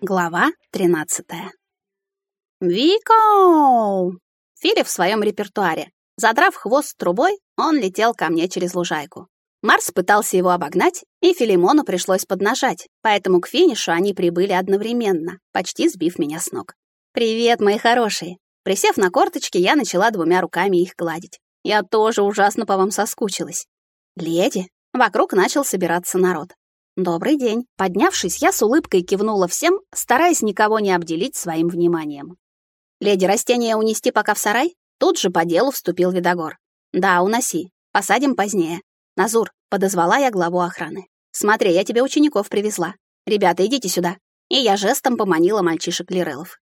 Глава 13. Вико! Фили в своем репертуаре. Задрав хвост трубой, он летел ко мне через лужайку. Марс пытался его обогнать, и Филимону пришлось поднажать, поэтому к финишу они прибыли одновременно, почти сбив меня с ног. «Привет, мои хорошие!» Присев на корточки, я начала двумя руками их гладить. Я тоже ужасно по вам соскучилась. Леди, вокруг начал собираться народ. «Добрый день». Поднявшись, я с улыбкой кивнула всем, стараясь никого не обделить своим вниманием. «Леди, растения унести пока в сарай?» Тут же по делу вступил Видогор. «Да, уноси. Посадим позднее. Назур», — подозвала я главу охраны. «Смотри, я тебе учеников привезла. Ребята, идите сюда». И я жестом поманила мальчишек Лирелов.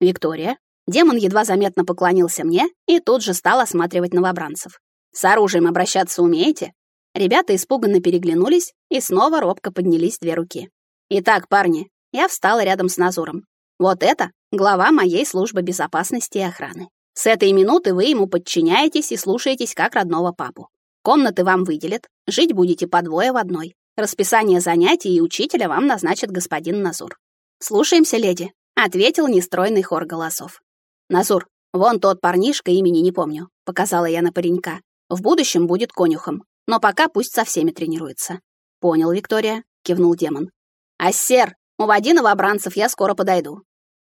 «Виктория?» Демон едва заметно поклонился мне и тут же стал осматривать новобранцев. «С оружием обращаться умеете?» Ребята испуганно переглянулись и снова робко поднялись две руки. «Итак, парни, я встала рядом с Назуром. Вот это глава моей службы безопасности и охраны. С этой минуты вы ему подчиняетесь и слушаетесь как родного папу. Комнаты вам выделят, жить будете по двое в одной. Расписание занятий и учителя вам назначит господин Назур. Слушаемся, леди, ответил нестройный хор голосов. Назур, вон тот парнишка, имени не помню, показала я на паренька. В будущем будет конюхом. Но пока пусть со всеми тренируется. Понял, Виктория, кивнул демон. Ассер, уводи новобранцев, я скоро подойду.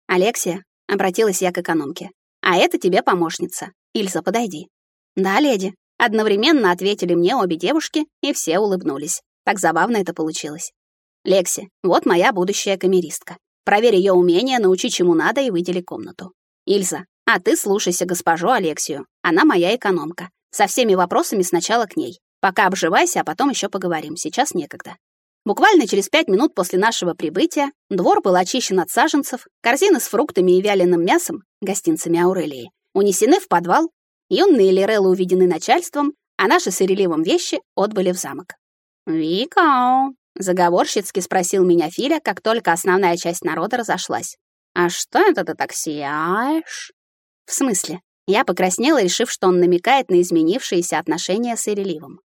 Алексия, обратилась я к экономке. А это тебе помощница. Ильза, подойди. Да, леди. Одновременно ответили мне обе девушки, и все улыбнулись. Так забавно это получилось. Лекси, вот моя будущая камеристка. Проверь ее умение, научи чему надо и выдели комнату. Ильза, а ты слушайся госпожу Алексию. Она моя экономка. Со всеми вопросами сначала к ней. Пока обживайся, а потом еще поговорим. Сейчас некогда. Буквально через пять минут после нашего прибытия двор был очищен от саженцев, корзины с фруктами и вяленым мясом, гостинцами Аурелии, унесены в подвал, юные Лиреллы уведены начальством, а наши с Иреливом вещи отбыли в замок. «Вика!» — заговорщицки спросил меня Филя, как только основная часть народа разошлась. «А что это ты так сияешь?» «В смысле?» Я покраснела, решив, что он намекает на изменившиеся отношения с Иреливом.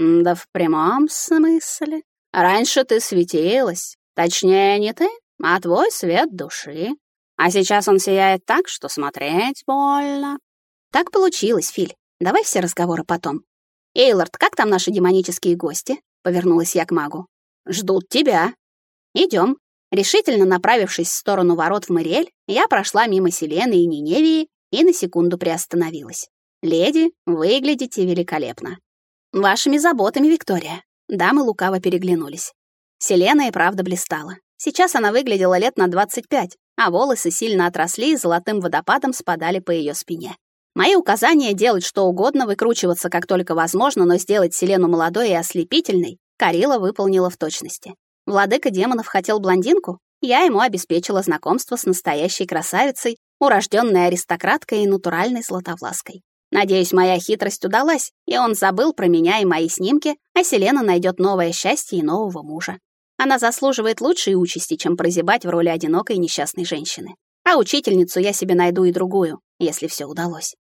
Да в прямом смысле. Раньше ты светилась. Точнее, не ты, а твой свет души. А сейчас он сияет так, что смотреть больно. Так получилось, Филь. Давай все разговоры потом. Эйлорд, как там наши демонические гости? Повернулась я к магу. Ждут тебя. Идем. Решительно направившись в сторону ворот в Мариэль, я прошла мимо Селены и Ниневии и на секунду приостановилась. «Леди, выглядите великолепно. «Вашими заботами, Виктория». Дамы лукаво переглянулись. Селена и правда блистала. Сейчас она выглядела лет на 25, а волосы сильно отросли и золотым водопадом спадали по ее спине. Мои указания делать что угодно, выкручиваться как только возможно, но сделать Селену молодой и ослепительной, Карила выполнила в точности. Владыка демонов хотел блондинку, я ему обеспечила знакомство с настоящей красавицей, урожденной аристократкой и натуральной златовлаской. Надеюсь, моя хитрость удалась, и он забыл про меня и мои снимки, а Селена найдет новое счастье и нового мужа. Она заслуживает лучшей участи, чем прозябать в роли одинокой несчастной женщины. А учительницу я себе найду и другую, если все удалось.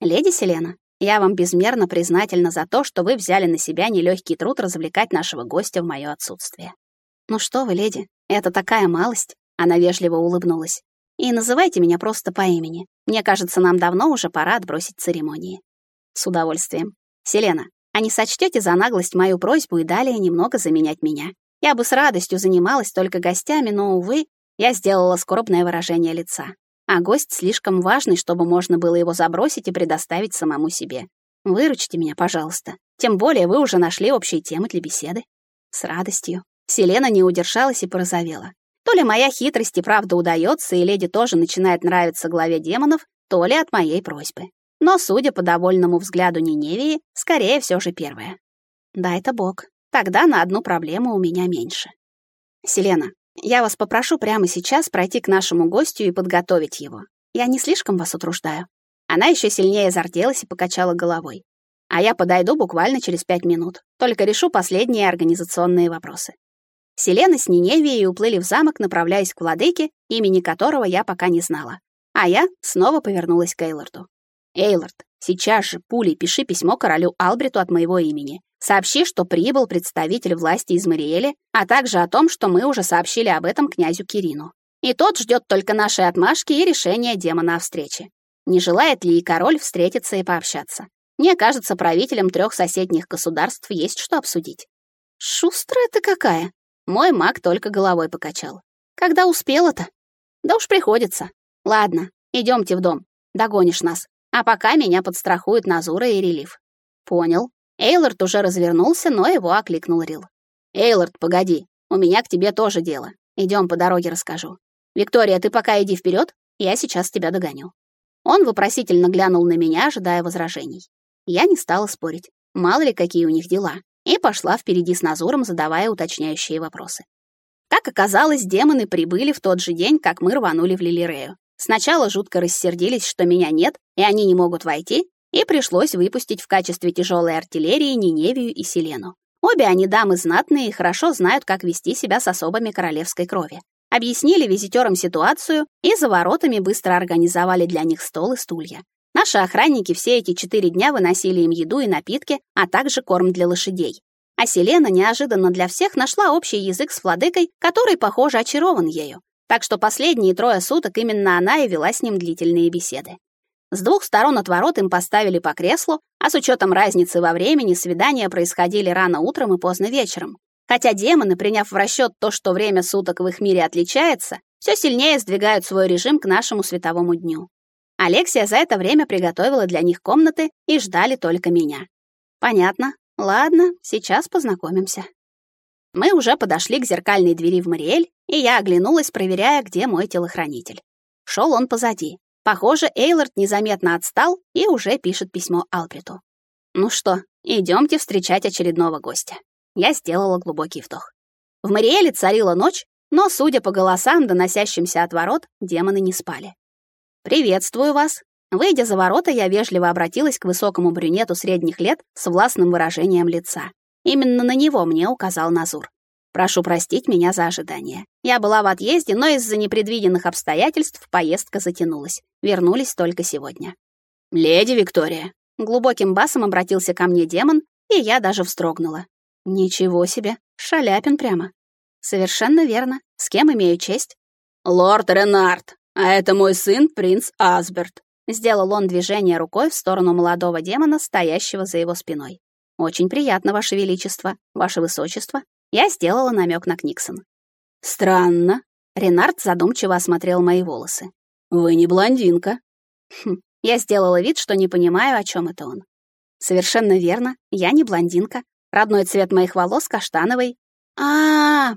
Леди Селена, я вам безмерно признательна за то, что вы взяли на себя нелегкий труд развлекать нашего гостя в мое отсутствие. Ну что вы, леди, это такая малость, она вежливо улыбнулась. И называйте меня просто по имени. Мне кажется, нам давно уже пора отбросить церемонии. С удовольствием. Селена, а не сочтете за наглость мою просьбу и далее немного заменять меня? Я бы с радостью занималась только гостями, но, увы, я сделала скорбное выражение лица. А гость слишком важный, чтобы можно было его забросить и предоставить самому себе. Выручите меня, пожалуйста. Тем более вы уже нашли общие темы для беседы. С радостью. Селена не удержалась и порозовела. То ли моя хитрость и правда удается, и леди тоже начинает нравиться главе демонов, то ли от моей просьбы. Но, судя по довольному взгляду Ниневии, скорее все же первое. Да, это бог. Тогда на одну проблему у меня меньше. Селена, я вас попрошу прямо сейчас пройти к нашему гостю и подготовить его. Я не слишком вас утруждаю. Она еще сильнее зарделась и покачала головой. А я подойду буквально через пять минут. Только решу последние организационные вопросы. Селена с Ниневией уплыли в замок, направляясь к владыке, имени которого я пока не знала. А я снова повернулась к Эйлорду. «Эйлорд, сейчас же пулей пиши письмо королю Албриту от моего имени. Сообщи, что прибыл представитель власти из Мариэли, а также о том, что мы уже сообщили об этом князю Кирину. и тот ждет только нашей отмашки и решения демона о встрече. Не желает ли и король встретиться и пообщаться? Мне кажется, правителям трех соседних государств есть что обсудить. Шустрая ты какая. Мой маг только головой покачал. Когда успела-то? Да уж приходится. Ладно, идемте в дом. Догонишь нас. А пока меня подстрахуют Назура и Релиф. Понял. Эйлорд уже развернулся, но его окликнул Рил. Эйлорд, погоди. У меня к тебе тоже дело. Идем по дороге расскажу. Виктория, ты пока иди вперед, я сейчас тебя догоню. Он вопросительно глянул на меня, ожидая возражений. Я не стала спорить. Мало ли, какие у них дела. И пошла впереди с Назуром, задавая уточняющие вопросы. Как оказалось, демоны прибыли в тот же день, как мы рванули в Лилирею. Сначала жутко рассердились, что меня нет, и они не могут войти, и пришлось выпустить в качестве тяжелой артиллерии Ниневию и Селену. Обе они дамы знатные и хорошо знают, как вести себя с особами королевской крови объяснили визитерам ситуацию и за воротами быстро организовали для них стол и стулья. Наши охранники все эти четыре дня выносили им еду и напитки, а также корм для лошадей. А Селена неожиданно для всех нашла общий язык с владыкой, который, похоже, очарован ею. Так что последние трое суток именно она и вела с ним длительные беседы. С двух сторон от ворот им поставили по креслу, а с учетом разницы во времени свидания происходили рано утром и поздно вечером. Хотя демоны, приняв в расчет то, что время суток в их мире отличается, все сильнее сдвигают свой режим к нашему световому дню. Алексия за это время приготовила для них комнаты и ждали только меня. Понятно. Ладно, сейчас познакомимся. Мы уже подошли к зеркальной двери в Мариэль, и я оглянулась, проверяя, где мой телохранитель. Шел он позади. Похоже, Эйлорд незаметно отстал и уже пишет письмо Албриту. Ну что, идемте встречать очередного гостя. Я сделала глубокий вдох. В Мариэле царила ночь, но, судя по голосам, доносящимся от ворот, демоны не спали. «Приветствую вас!» Выйдя за ворота, я вежливо обратилась к высокому брюнету средних лет с властным выражением лица. Именно на него мне указал Назур. Прошу простить меня за ожидание. Я была в отъезде, но из-за непредвиденных обстоятельств поездка затянулась. Вернулись только сегодня. «Леди Виктория!» Глубоким басом обратился ко мне демон, и я даже вздрогнула. Ничего себе, Шаляпин прямо. Совершенно верно. С кем имею честь? Лорд Ренард, а это мой сын, принц Асберт. Сделал он движение рукой в сторону молодого демона, стоящего за его спиной. Очень приятно, ваше величество, ваше высочество. Я сделала намек на Книксон. Странно. Ренард задумчиво осмотрел мои волосы. Вы не блондинка. Хм, я сделала вид, что не понимаю, о чем это он. Совершенно верно, я не блондинка, Родной цвет моих волос каштановый. А, -а, а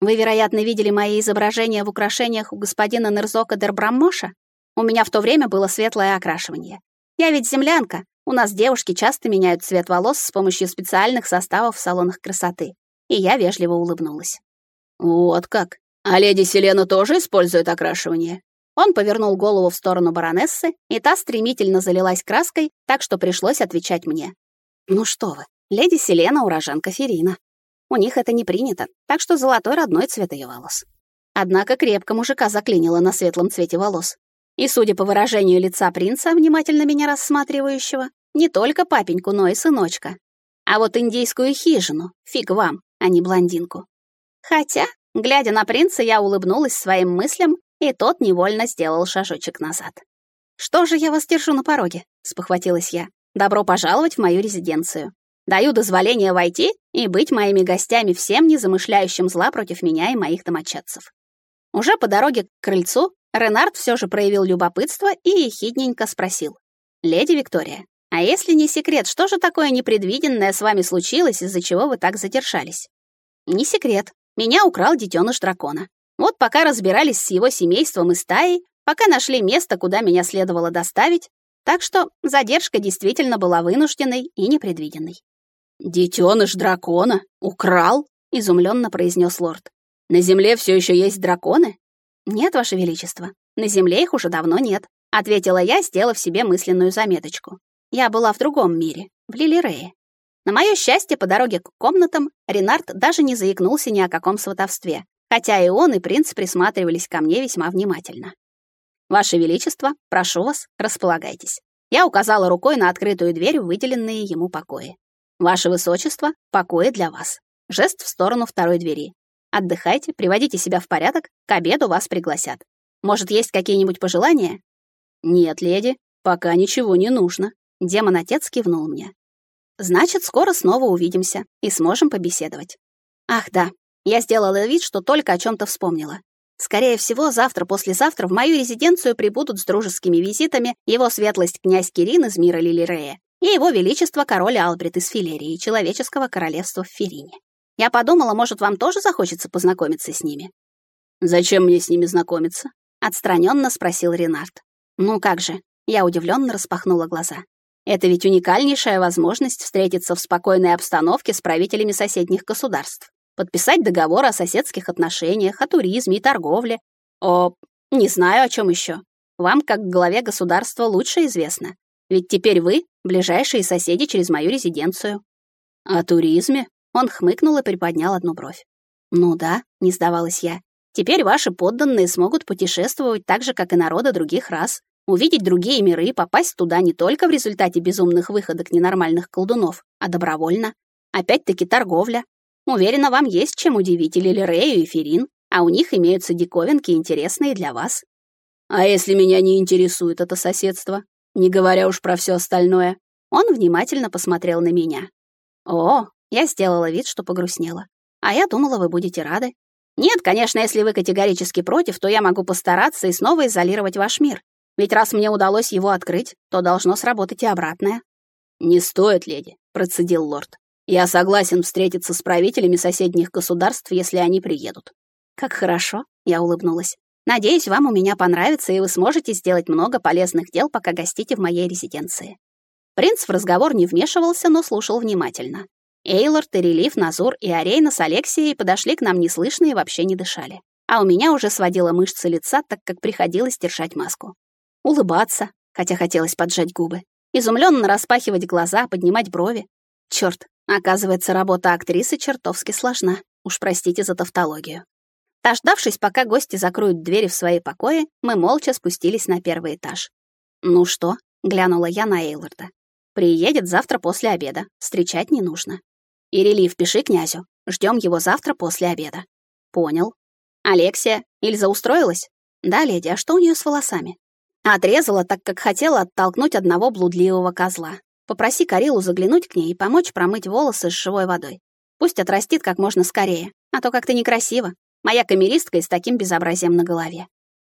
Вы, вероятно, видели мои изображения в украшениях у господина Нерзока Дербраммоша? У меня в то время было светлое окрашивание. Я ведь землянка. У нас девушки часто меняют цвет волос с помощью специальных составов в салонах красоты. И я вежливо улыбнулась. Вот как. А леди Селена тоже использует окрашивание? Он повернул голову в сторону баронессы, и та стремительно залилась краской, так что пришлось отвечать мне. Ну что вы, Леди Селена — уроженка Ферина. У них это не принято, так что золотой родной цвет ее волос. Однако крепко мужика заклинило на светлом цвете волос. И, судя по выражению лица принца, внимательно меня рассматривающего, не только папеньку, но и сыночка. А вот индейскую хижину, фиг вам, а не блондинку. Хотя, глядя на принца, я улыбнулась своим мыслям, и тот невольно сделал шажочек назад. «Что же я вас держу на пороге?» — спохватилась я. «Добро пожаловать в мою резиденцию. Даю дозволение войти и быть моими гостями всем, не замышляющим зла против меня и моих домочадцев. Уже по дороге к крыльцу Ренард все же проявил любопытство и ехидненько спросил. «Леди Виктория, а если не секрет, что же такое непредвиденное с вами случилось, из-за чего вы так задержались?» «Не секрет. Меня украл детеныш дракона. Вот пока разбирались с его семейством и стаей, пока нашли место, куда меня следовало доставить, так что задержка действительно была вынужденной и непредвиденной. «Детеныш дракона? Украл?» — изумленно произнес лорд. «На земле все еще есть драконы?» «Нет, Ваше Величество, на земле их уже давно нет», — ответила я, сделав себе мысленную заметочку. Я была в другом мире, в Лилирее. На мое счастье, по дороге к комнатам Ренард даже не заикнулся ни о каком сватовстве, хотя и он, и принц присматривались ко мне весьма внимательно. «Ваше Величество, прошу вас, располагайтесь». Я указала рукой на открытую дверь в выделенные ему покои. «Ваше Высочество, покои для вас». Жест в сторону второй двери. Отдыхайте, приводите себя в порядок, к обеду вас пригласят. Может, есть какие-нибудь пожелания? Нет, леди, пока ничего не нужно. Демон-отец кивнул мне. Значит, скоро снова увидимся и сможем побеседовать. Ах, да, я сделала вид, что только о чем то вспомнила. Скорее всего, завтра-послезавтра в мою резиденцию прибудут с дружескими визитами его светлость князь Кирин из мира Лилирея и его величество король Албрит из Филерии, человеческого королевства в Ферине. Я подумала, может, вам тоже захочется познакомиться с ними. Зачем мне с ними знакомиться? отстраненно спросил Ренард. Ну как же? Я удивленно распахнула глаза. Это ведь уникальнейшая возможность встретиться в спокойной обстановке с правителями соседних государств, подписать договор о соседских отношениях, о туризме и торговле, о... не знаю, о чем еще. Вам, как главе государства, лучше известно. Ведь теперь вы — ближайшие соседи через мою резиденцию. О туризме? Он хмыкнул и приподнял одну бровь. Ну да, не сдавалась я. Теперь ваши подданные смогут путешествовать так же, как и народы других рас, увидеть другие миры и попасть туда не только в результате безумных выходок ненормальных колдунов, а добровольно. Опять-таки торговля. Уверена, вам есть чем удивить или Рею и Ферин, а у них имеются диковинки, интересные для вас. А если меня не интересует это соседство, не говоря уж про все остальное? Он внимательно посмотрел на меня. О, я сделала вид, что погрустнела. А я думала, вы будете рады. Нет, конечно, если вы категорически против, то я могу постараться и снова изолировать ваш мир. Ведь раз мне удалось его открыть, то должно сработать и обратное. Не стоит, леди, процедил лорд. Я согласен встретиться с правителями соседних государств, если они приедут. Как хорошо, я улыбнулась. Надеюсь, вам у меня понравится, и вы сможете сделать много полезных дел, пока гостите в моей резиденции. Принц в разговор не вмешивался, но слушал внимательно. Эйлорд, Терелиф, Назур и Арейна с Алексией подошли к нам неслышно и вообще не дышали. А у меня уже сводила мышцы лица, так как приходилось держать маску. Улыбаться, хотя хотелось поджать губы. Изумленно распахивать глаза, поднимать брови. Черт, оказывается, работа актрисы чертовски сложна. Уж простите за тавтологию. Дождавшись, пока гости закроют двери в свои покои, мы молча спустились на первый этаж. «Ну что?» — глянула я на Эйлорда. «Приедет завтра после обеда. Встречать не нужно. «Ирелив, пиши князю. Ждем его завтра после обеда». «Понял». «Алексия, Ильза устроилась?» «Да, леди, а что у нее с волосами?» Отрезала, так как хотела оттолкнуть одного блудливого козла. Попроси Карилу заглянуть к ней и помочь промыть волосы с живой водой. Пусть отрастит как можно скорее, а то как-то некрасиво. Моя камеристка и с таким безобразием на голове.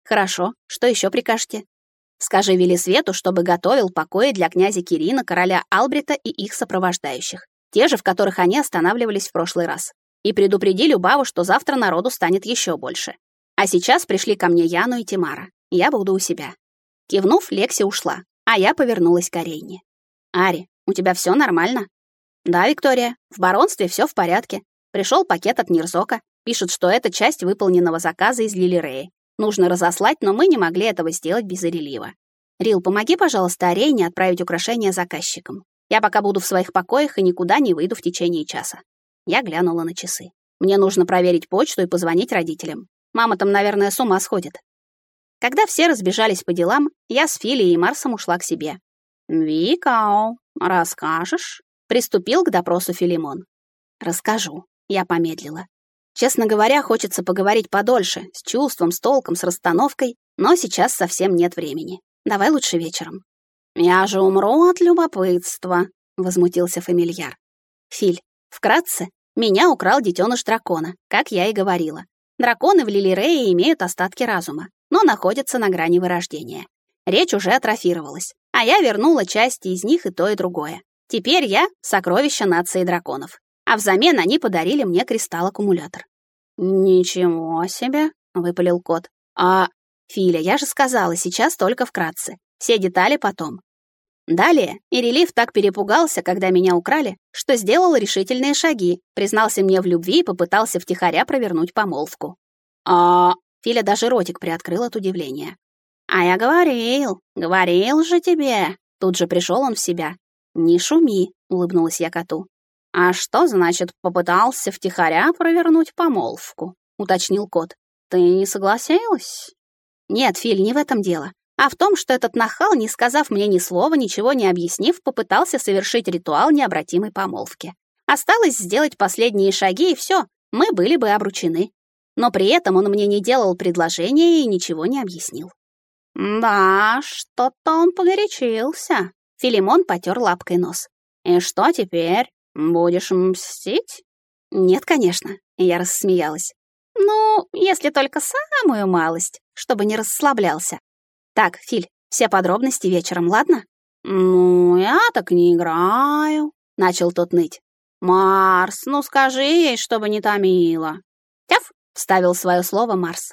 Хорошо, что еще прикажете? Скажи Велисвету, чтобы готовил покои для князя Кирина, короля Албрита и их сопровождающих те же, в которых они останавливались в прошлый раз. И предупреди Любаву, что завтра народу станет еще больше. А сейчас пришли ко мне Яну и Тимара. Я буду у себя. Кивнув, Лекси ушла, а я повернулась к Арейне. «Ари, у тебя все нормально?» «Да, Виктория, в баронстве все в порядке. Пришел пакет от Нирзока. Пишут, что это часть выполненного заказа из Лилиреи. Нужно разослать, но мы не могли этого сделать без Ирелива. Рил, помоги, пожалуйста, Арейне отправить украшения заказчикам. Я пока буду в своих покоях и никуда не выйду в течение часа. Я глянула на часы. Мне нужно проверить почту и позвонить родителям. Мама там, наверное, с ума сходит. Когда все разбежались по делам, я с Филией и Марсом ушла к себе. «Викао, расскажешь?» Приступил к допросу Филимон. «Расскажу», — я помедлила. Честно говоря, хочется поговорить подольше, с чувством, с толком, с расстановкой, но сейчас совсем нет времени. Давай лучше вечером. «Я же умру от любопытства», — возмутился фамильяр. «Филь, вкратце, меня украл детеныш дракона, как я и говорила. Драконы в Лилирее имеют остатки разума, но находятся на грани вырождения. Речь уже атрофировалась, а я вернула части из них и то, и другое. Теперь я — сокровище нации драконов, а взамен они подарили мне кристалл-аккумулятор». «Ничего себе», — выпалил кот. «А, Филя, я же сказала, сейчас только вкратце. Все детали потом. Далее Ирелив так перепугался, когда меня украли, что сделал решительные шаги, признался мне в любви и попытался втихаря провернуть помолвку. А Филя даже ротик приоткрыл от удивления. «А я говорил, говорил же тебе!» Тут же пришел он в себя. «Не шуми», — улыбнулась я коту. «А что значит попытался втихаря провернуть помолвку?» — уточнил кот. «Ты не согласилась?» «Нет, Филь, не в этом дело а в том, что этот нахал, не сказав мне ни слова, ничего не объяснив, попытался совершить ритуал необратимой помолвки. Осталось сделать последние шаги, и все. мы были бы обручены. Но при этом он мне не делал предложения и ничего не объяснил. «Да, что-то он погорячился», — Филимон потер лапкой нос. «И что теперь? Будешь мстить?» «Нет, конечно», — я рассмеялась. «Ну, если только самую малость, чтобы не расслаблялся. Так, Филь, все подробности вечером, ладно?» «Ну, я так не играю», — начал тот ныть. «Марс, ну скажи ей, чтобы не томила». «Тяф!» — вставил свое слово Марс.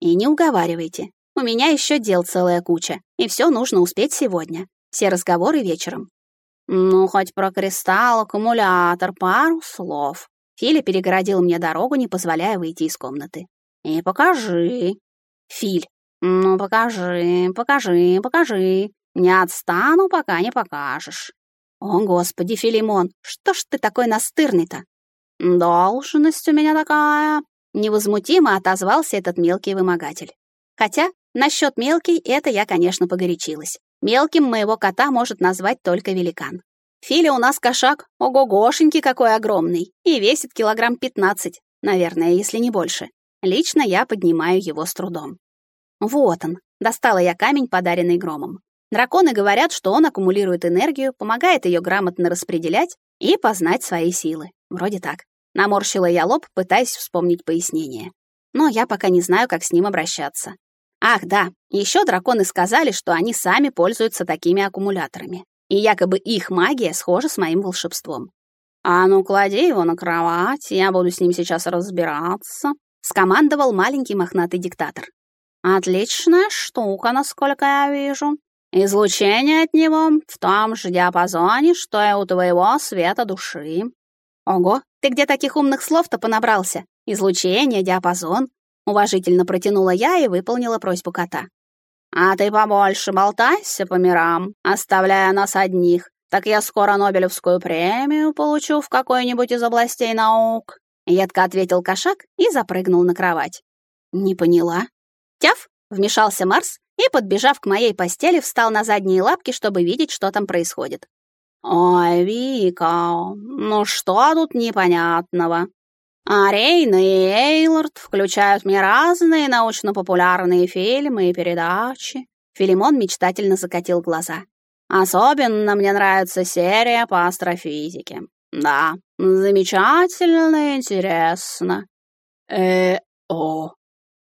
«И не уговаривайте. У меня еще дел целая куча, и все нужно успеть сегодня. Все разговоры вечером». «Ну, хоть про кристалл, аккумулятор, пару слов». Филя перегородил мне дорогу, не позволяя выйти из комнаты. «И покажи». «Филь, ну покажи, покажи, покажи. Не отстану, пока не покажешь». «О, Господи, Филимон, что ж ты такой настырный-то?» «Должность у меня такая», — невозмутимо отозвался этот мелкий вымогатель. Хотя насчет мелкий это я, конечно, погорячилась. Мелким моего кота может назвать только великан. Филя у нас кошак, ого-гошенький какой огромный, и весит килограмм пятнадцать, наверное, если не больше. Лично я поднимаю его с трудом. Вот он, достала я камень, подаренный громом. Драконы говорят, что он аккумулирует энергию, помогает ее грамотно распределять и познать свои силы. Вроде так. Наморщила я лоб, пытаясь вспомнить пояснение. Но я пока не знаю, как с ним обращаться. Ах, да, еще драконы сказали, что они сами пользуются такими аккумуляторами. И якобы их магия схожа с моим волшебством. «А ну, клади его на кровать, я буду с ним сейчас разбираться», — скомандовал маленький мохнатый диктатор. «Отличная штука, насколько я вижу. Излучение от него в том же диапазоне, что и у твоего света души. Ого, ты где таких умных слов-то понабрался? Излучение, диапазон. Уважительно протянула я и выполнила просьбу кота. А ты побольше болтайся по мирам, оставляя нас одних. Так я скоро Нобелевскую премию получу в какой-нибудь из областей наук. Едко ответил кошак и запрыгнул на кровать. Не поняла. Тяф, вмешался Марс и, подбежав к моей постели, встал на задние лапки, чтобы видеть, что там происходит. «Ой, Вика, ну что тут непонятного? А Рейн и Эйлорд включают мне разные научно-популярные фильмы и передачи». Филимон мечтательно закатил глаза. «Особенно мне нравится серия по астрофизике. Да, замечательно и интересно». «Э-о».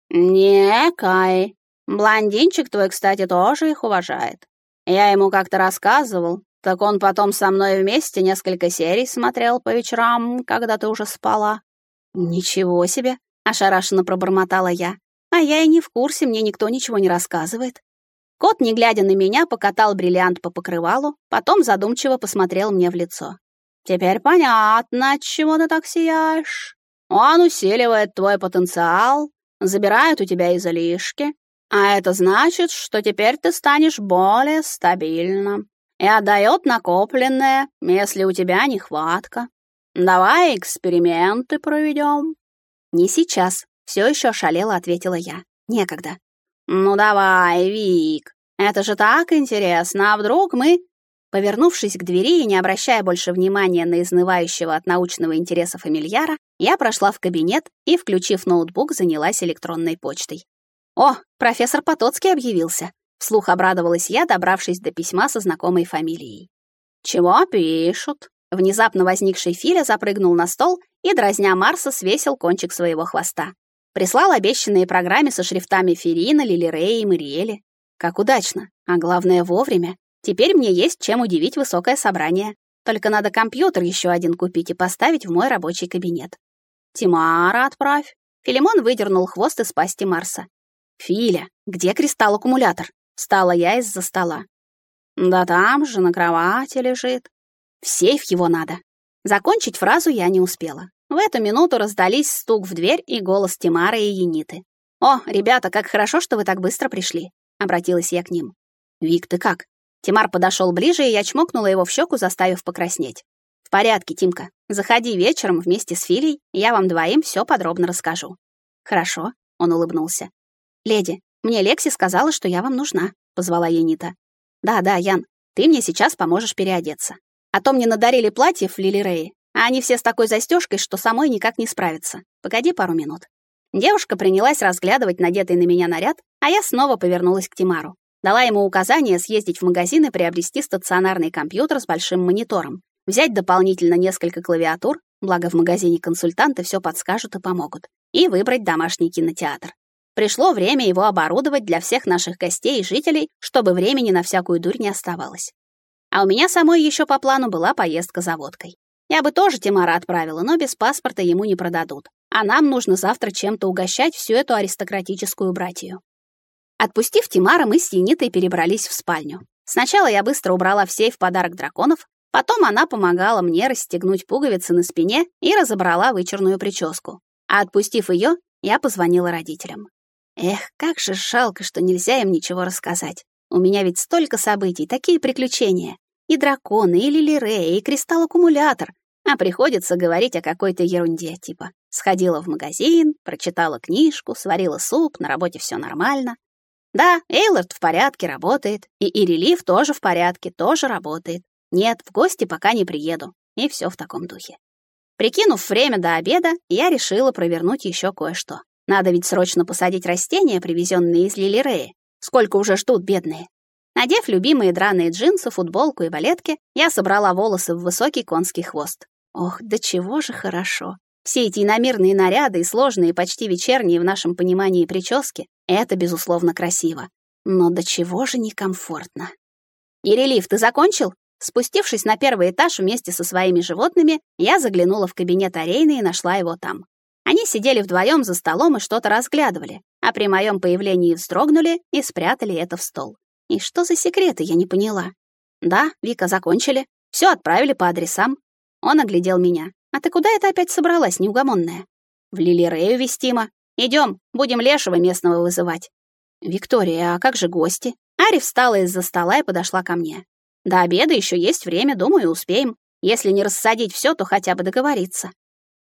«Не-кай, Блондинчик твой, кстати, тоже их уважает. Я ему как-то рассказывал, так он потом со мной вместе несколько серий смотрел по вечерам, когда ты уже спала. Ничего себе, ошарашенно пробормотала я. А я и не в курсе, мне никто ничего не рассказывает. Кот, не глядя на меня, покатал бриллиант по покрывалу, потом задумчиво посмотрел мне в лицо. «Теперь понятно, от чего ты так сияешь. Он усиливает твой потенциал, забирает у тебя излишки, а это значит, что теперь ты станешь более стабильным и отдает накопленное, если у тебя нехватка. Давай эксперименты проведем. Не сейчас, все еще шалела, ответила я. Некогда. Ну давай, Вик, это же так интересно, а вдруг мы... Повернувшись к двери и не обращая больше внимания на изнывающего от научного интереса фамильяра, я прошла в кабинет и, включив ноутбук, занялась электронной почтой. «О, профессор Потоцкий объявился!» Вслух обрадовалась я, добравшись до письма со знакомой фамилией. «Чего пишут?» Внезапно возникший Филя запрыгнул на стол и, дразня Марса, свесил кончик своего хвоста. Прислал обещанные программы со шрифтами Ферина, Лилирея и Мариэли. Как удачно, а главное вовремя. Теперь мне есть чем удивить высокое собрание. Только надо компьютер еще один купить и поставить в мой рабочий кабинет. Тимара отправь. Филимон выдернул хвост из пасти Марса. «Филя, где кристалл-аккумулятор?» Встала я из-за стола. «Да там же, на кровати лежит. В сейф его надо». Закончить фразу я не успела. В эту минуту раздались стук в дверь и голос Тимары и Яниты. «О, ребята, как хорошо, что вы так быстро пришли», — обратилась я к ним. «Вик, ты как?» Тимар подошел ближе, и я чмокнула его в щеку, заставив покраснеть. «В порядке, Тимка. Заходи вечером вместе с Филей, я вам двоим все подробно расскажу». «Хорошо», — он улыбнулся. «Леди, мне Лекси сказала, что я вам нужна», — позвала Енита. «Да, да, Ян, ты мне сейчас поможешь переодеться. А то мне надарили платьев Лили Рэй, А они все с такой застежкой, что самой никак не справиться. Погоди пару минут. Девушка принялась разглядывать надетый на меня наряд, а я снова повернулась к Тимару. Дала ему указание съездить в магазин и приобрести стационарный компьютер с большим монитором, взять дополнительно несколько клавиатур, благо в магазине консультанты все подскажут и помогут, и выбрать домашний кинотеатр. Пришло время его оборудовать для всех наших гостей и жителей, чтобы времени на всякую дурь не оставалось. А у меня самой еще по плану была поездка за водкой. Я бы тоже Тимара отправила, но без паспорта ему не продадут. А нам нужно завтра чем-то угощать всю эту аристократическую братью. Отпустив Тимара, мы с Енитой перебрались в спальню. Сначала я быстро убрала в сейф подарок драконов, потом она помогала мне расстегнуть пуговицы на спине и разобрала вычерную прическу. А отпустив ее, я позвонила родителям. Эх, как же жалко, что нельзя им ничего рассказать. У меня ведь столько событий, такие приключения. И драконы, и лилирея, и кристалл-аккумулятор. А приходится говорить о какой-то ерунде, типа сходила в магазин, прочитала книжку, сварила суп, на работе все нормально. Да, Эйлорд в порядке, работает. И Ирелив тоже в порядке, тоже работает. Нет, в гости пока не приеду. И все в таком духе. Прикинув время до обеда, я решила провернуть еще кое-что. Надо ведь срочно посадить растения, привезенные из Лилиреи. Сколько уже ждут бедные. Надев любимые драные джинсы, футболку и балетки, я собрала волосы в высокий конский хвост. Ох, да чего же хорошо. Все эти иномирные наряды и сложные, почти вечерние в нашем понимании прически — это, безусловно, красиво. Но до чего же некомфортно. «Ирелив, ты закончил?» Спустившись на первый этаж вместе со своими животными, я заглянула в кабинет Арейны и нашла его там. Они сидели вдвоем за столом и что-то разглядывали, а при моем появлении вздрогнули и спрятали это в стол. И что за секреты, я не поняла. Да, Вика, закончили. Все отправили по адресам. Он оглядел меня. А ты куда это опять собралась, неугомонная? В Лилирею вестима. Идем, будем лешего местного вызывать. Виктория, а как же гости? Ари встала из-за стола и подошла ко мне. До обеда еще есть время, думаю, успеем. Если не рассадить все, то хотя бы договориться.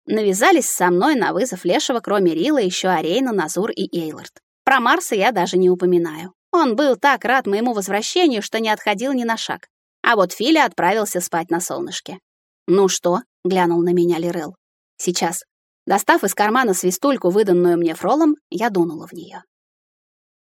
Навязались со мной на вызов Лешего, кроме Рила, еще Арейна, Назур и Эйлард. Про Марса я даже не упоминаю. Он был так рад моему возвращению, что не отходил ни на шаг. А вот Филя отправился спать на солнышке. «Ну что?» — глянул на меня Лирел. «Сейчас». Достав из кармана свистульку, выданную мне фролом, я дунула в нее.